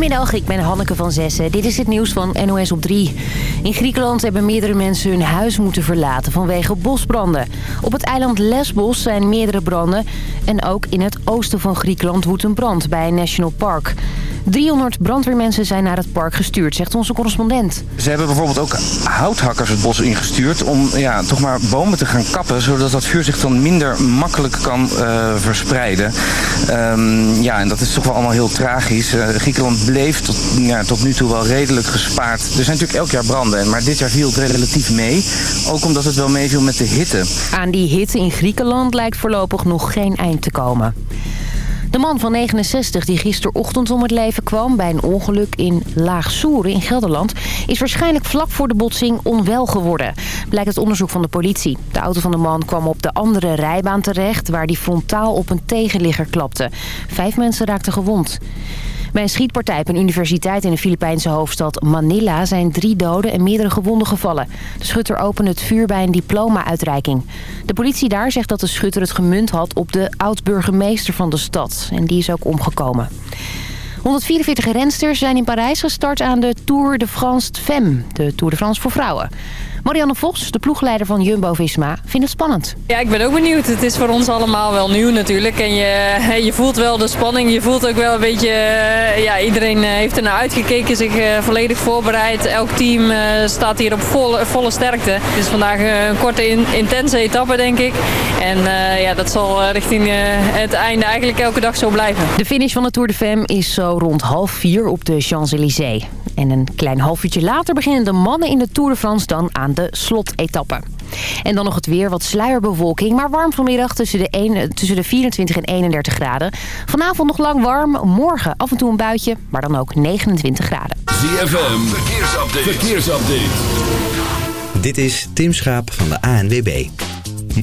Goedemiddag, ik ben Hanneke van Zessen. Dit is het nieuws van NOS op 3. In Griekenland hebben meerdere mensen hun huis moeten verlaten vanwege bosbranden. Op het eiland Lesbos zijn meerdere branden. En ook in het oosten van Griekenland woedt een brand bij een national park. 300 brandweermensen zijn naar het park gestuurd, zegt onze correspondent. Ze hebben bijvoorbeeld ook houthakkers het bos ingestuurd om ja, toch maar bomen te gaan kappen, zodat dat vuur zich dan minder makkelijk kan uh, verspreiden. Um, ja, en dat is toch wel allemaal heel tragisch. Uh, Griekenland bleef tot, ja, tot nu toe wel redelijk gespaard. Er zijn natuurlijk elk jaar branden, maar dit jaar viel het relatief mee. Ook omdat het wel meeviel met de hitte. Aan die hitte in Griekenland lijkt voorlopig nog geen eind te komen. De man van 69 die gisterochtend om het leven kwam bij een ongeluk in Laagsoeren in Gelderland... is waarschijnlijk vlak voor de botsing onwel geworden, blijkt het onderzoek van de politie. De auto van de man kwam op de andere rijbaan terecht waar die frontaal op een tegenligger klapte. Vijf mensen raakten gewond. Bij een schietpartij op een universiteit in de Filipijnse hoofdstad Manila zijn drie doden en meerdere gewonden gevallen. De schutter opende het vuur bij een diploma-uitreiking. De politie daar zegt dat de schutter het gemunt had op de oud-burgemeester van de stad. En die is ook omgekomen. 144 rensters zijn in Parijs gestart aan de Tour de France Femme, de Tour de France voor vrouwen. Marianne Vos, de ploegleider van Jumbo-Visma, vindt het spannend. Ja, ik ben ook benieuwd. Het is voor ons allemaal wel nieuw natuurlijk. En je, je voelt wel de spanning. Je voelt ook wel een beetje... Eh, ja, iedereen eh, heeft er naar uitgekeken, zich eh, volledig voorbereid. Elk team staat hier op volle, volle sterkte. Het is vandaag een korte, intense etappe, denk ik. En ja, dat zal richting het einde eigenlijk elke dag zo blijven. De finish van de Tour de Femme is zo rond half vier op de Champs-Élysées. En een klein half uurtje later beginnen de mannen in de Tour de France dan aan de slotetappe. En dan nog het weer, wat sluierbewolking, maar warm vanmiddag tussen de, 1, tussen de 24 en 31 graden. Vanavond nog lang warm, morgen af en toe een buitje, maar dan ook 29 graden. ZFM, verkeersupdate. verkeersupdate. Dit is Tim Schaap van de ANWB.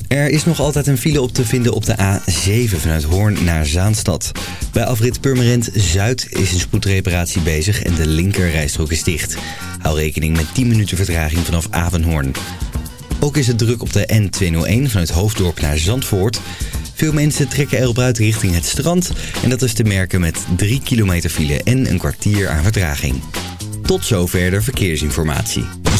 Er is nog altijd een file op te vinden op de A7 vanuit Hoorn naar Zaanstad. Bij afrit Purmerend Zuid is een spoedreparatie bezig en de linkerrijstrook is dicht. Hou rekening met 10 minuten vertraging vanaf Avenhoorn. Ook is het druk op de N201 vanuit Hoofddorp naar Zandvoort. Veel mensen trekken erop uit richting het strand en dat is te merken met 3 kilometer file en een kwartier aan vertraging. Tot zover de verkeersinformatie.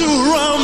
surround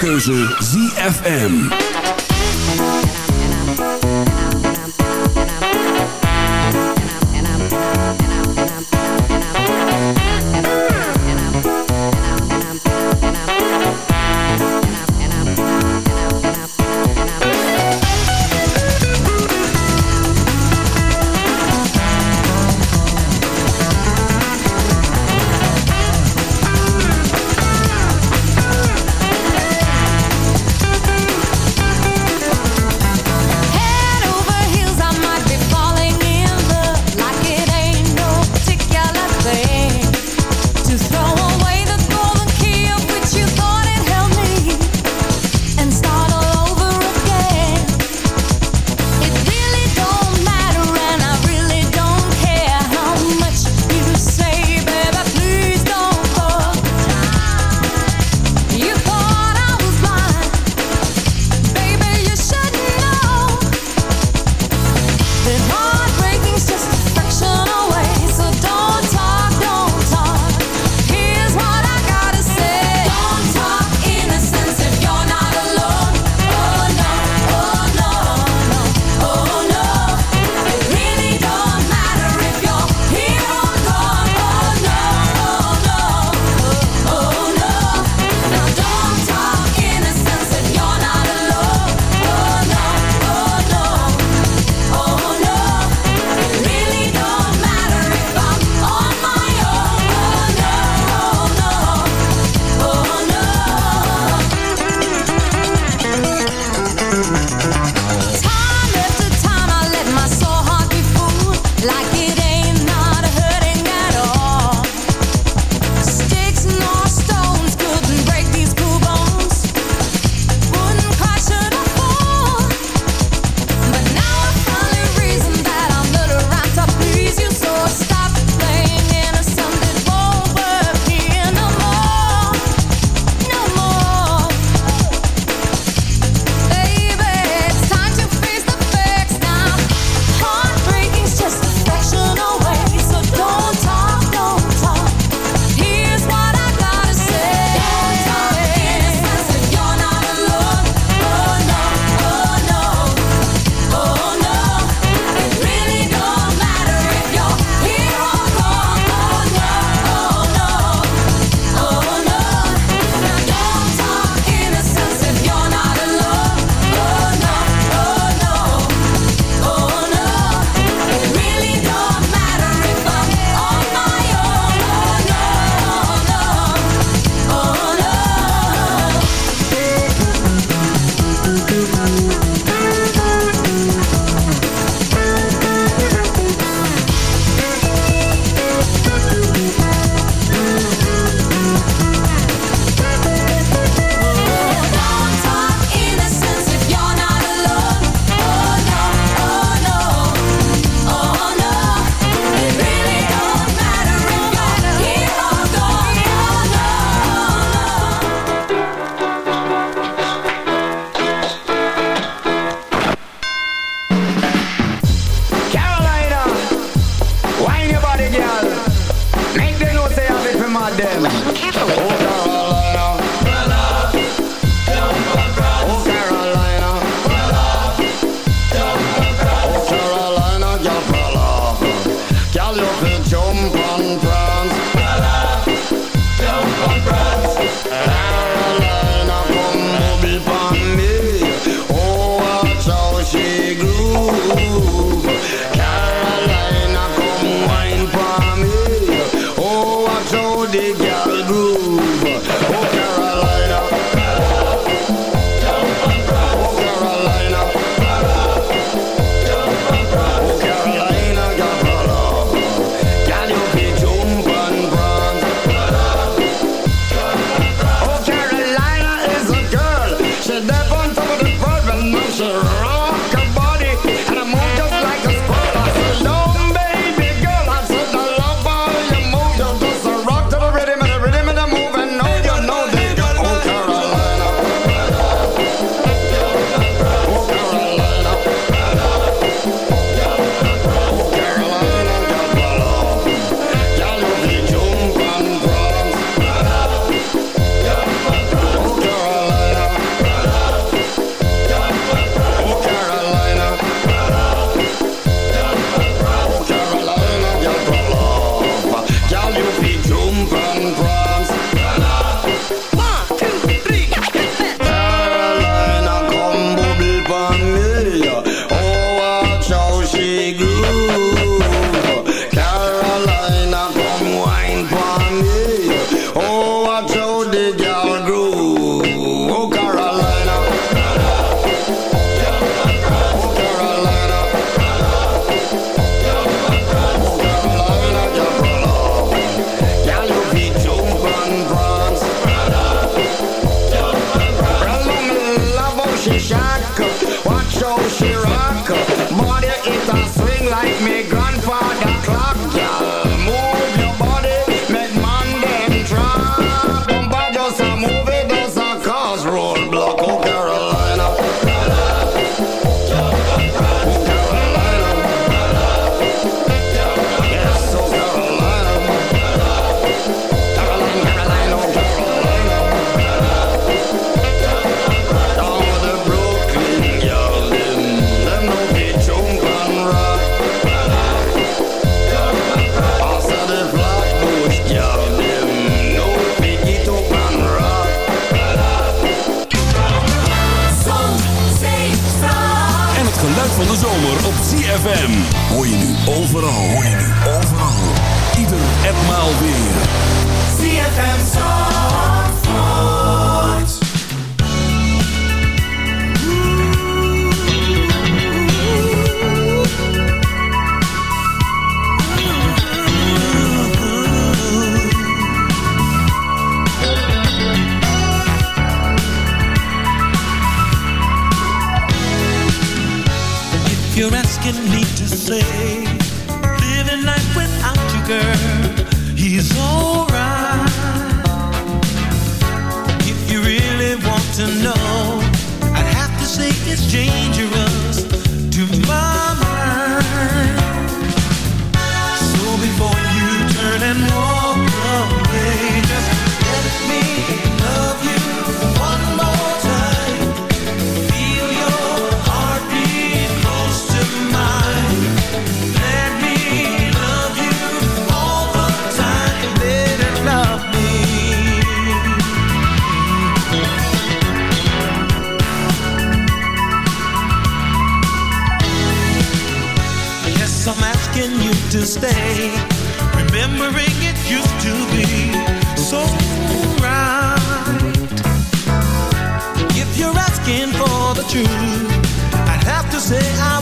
keuze ZFM.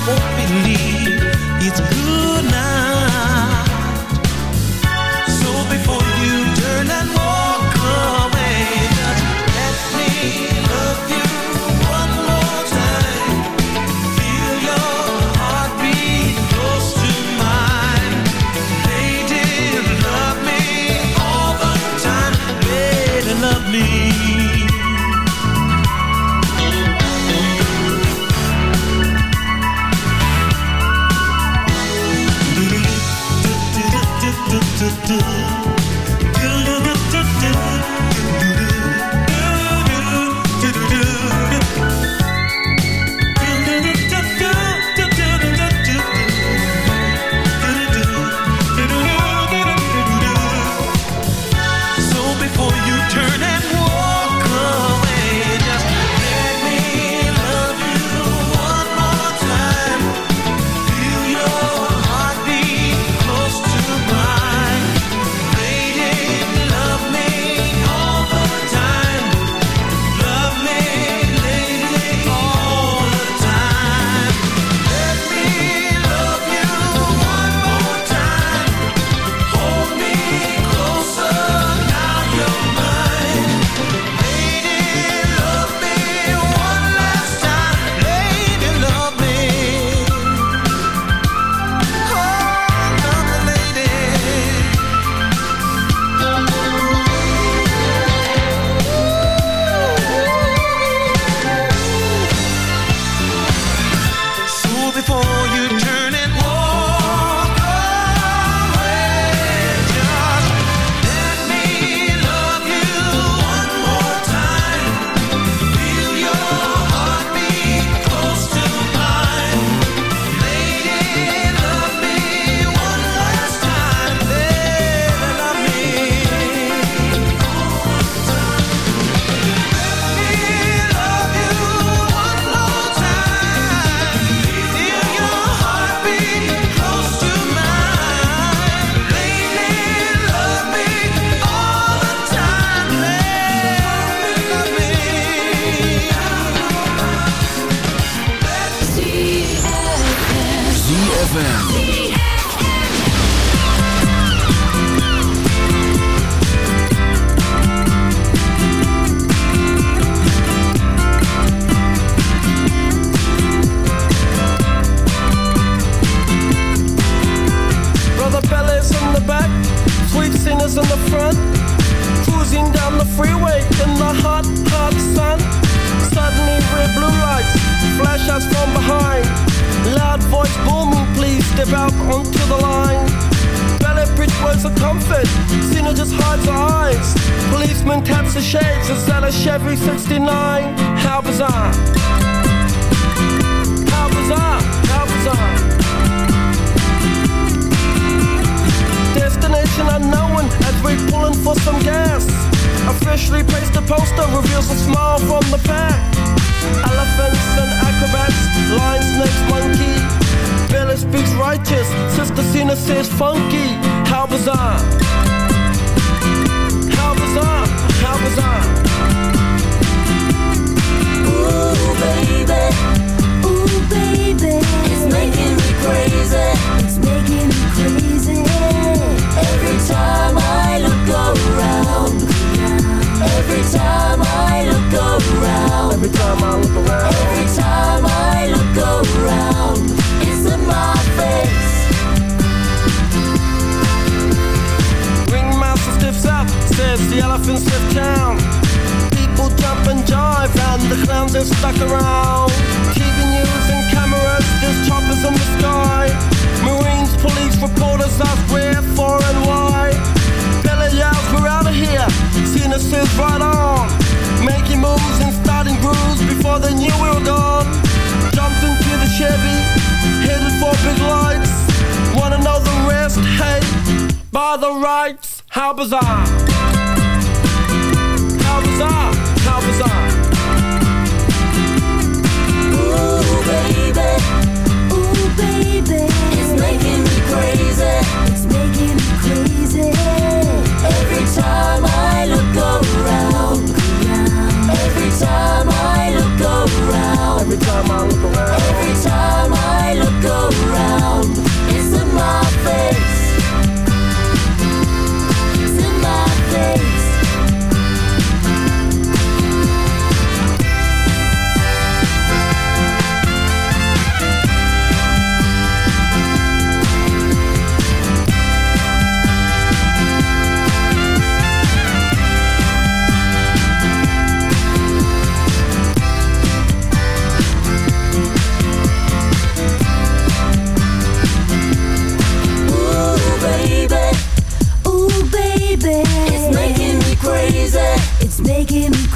won't believe.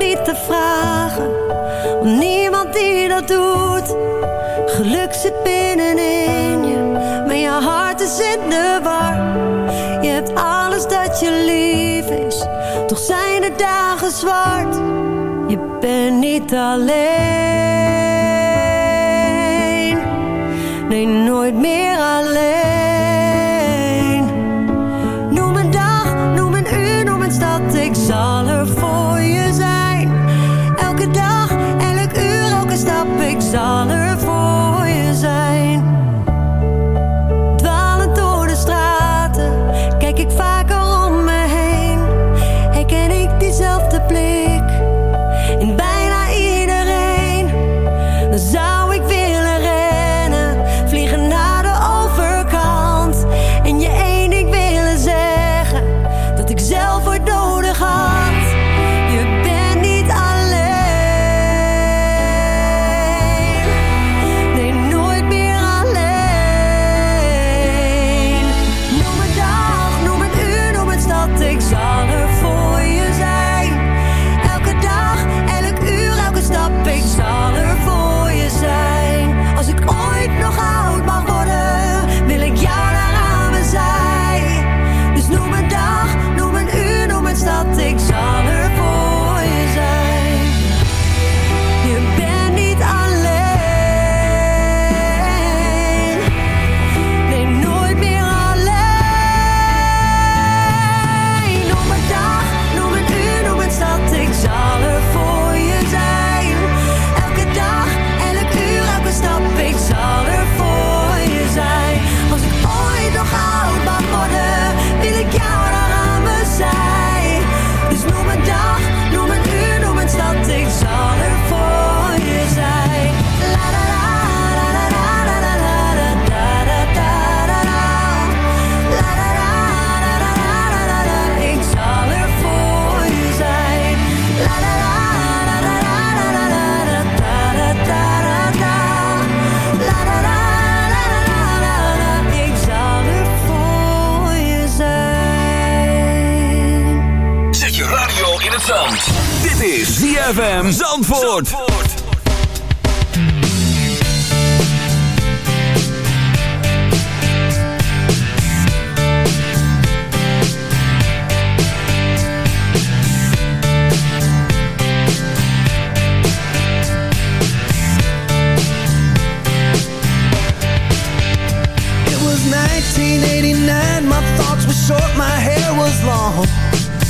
niet te vragen, Om niemand die dat doet. Geluk zit binnenin je, maar je hart is in de war. Je hebt alles dat je lief is, toch zijn de dagen zwart. Je bent niet alleen, nee nooit meer alleen. zelf voor nodig had. ZFM Zandvoort. Zandvoort. It was 1989, my thoughts were short, my hair was long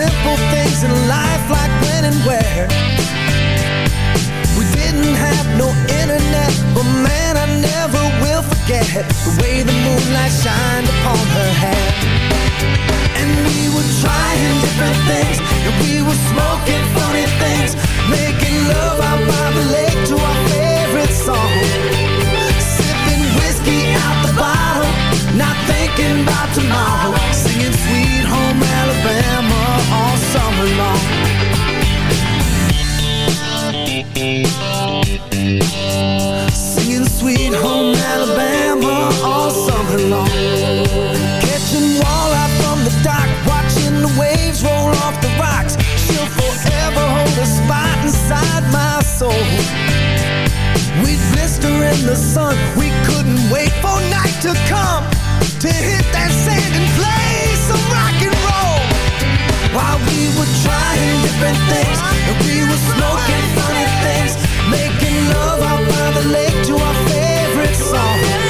simple things in life Like when and where. We didn't have no internet But man, I never will forget The way the moonlight shined upon her hair. And we were trying different things And we were smoking funny things Making love out by the lake To our favorite song. Sipping whiskey out Not thinking about tomorrow. Singing Sweet Home Alabama All summer long. Singing Sweet Home Alabama All summer long. Catching walleye from the dock Watching the waves roll off the rocks. She'll forever hold a spot inside my soul. We'd blister in the sun. We couldn't wait for night to come trying different things. And we were smoking funny things Making love out by the lake To our favorite song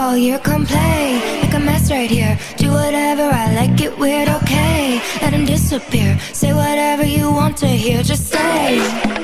all year. Come play, make a mess right here. Do whatever I like, it weird, okay. Let him disappear. Say whatever you want to hear, just say.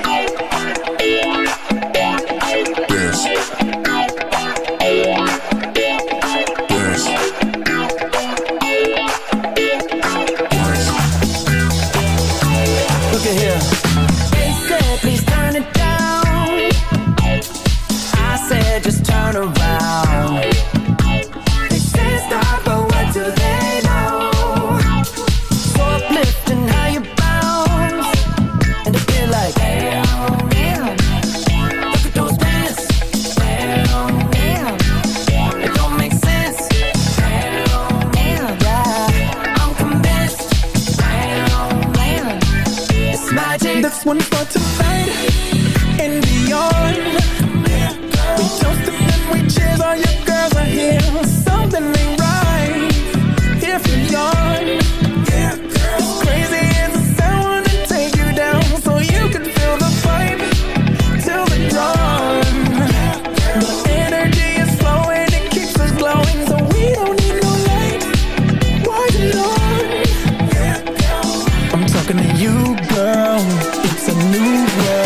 world, it's a new world.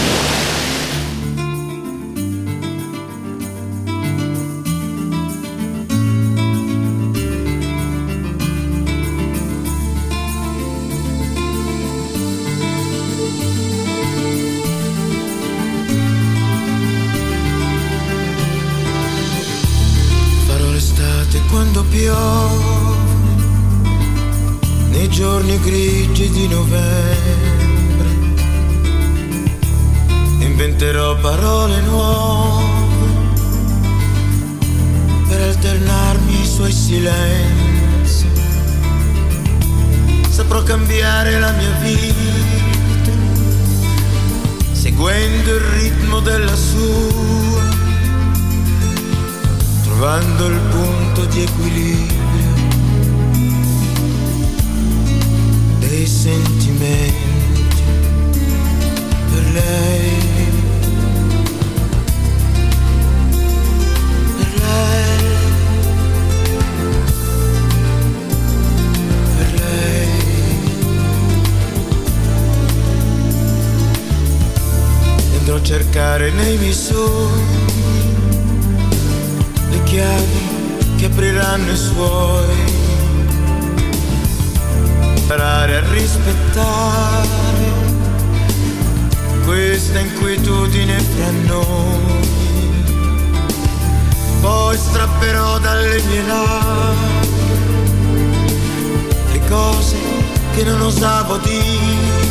A cercare nei sogni le chiavi che apriranno i suoi, imparare a rispettare questa inquietudine fra noi. Poi strapperò dalle mie labbra le cose che non osavo dire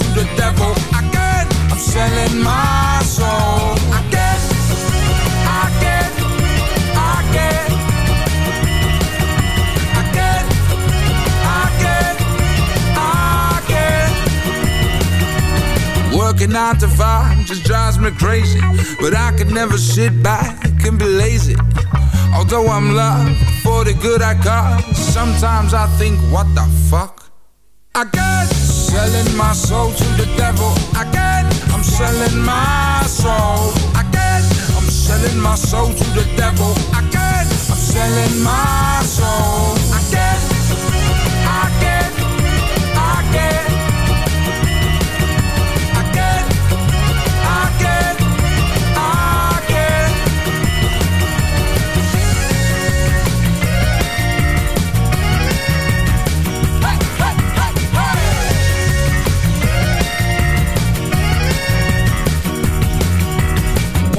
to the devil. Again, I'm selling my soul. Again, again, again. Again, again, again. Working nine to five just drives me crazy. But I could never sit back and be lazy. Although I'm loved for the good I got, sometimes I think, what the fuck? Again, selling my soul to the devil. Again, I'm selling my soul. Again, I'm selling my soul to the devil. Again, I'm selling my soul.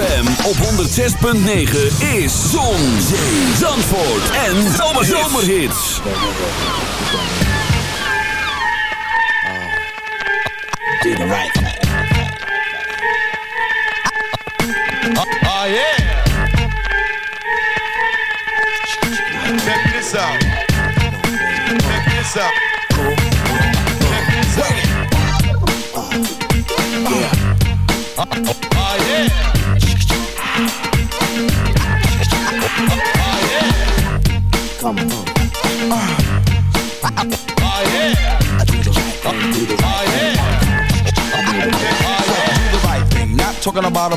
ZFM op 106.9 is Zon, Zee, Zandvoort en Zomerhits. Do the right thing. Oh yeah. Check this out. Come. Oh. Oh yeah. Do the right thing. Not talking about a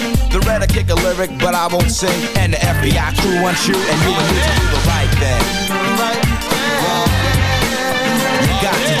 The red I kick a lyric, but I won't sing. And the FBI crew wants you, and you and me to do the right thing. You got to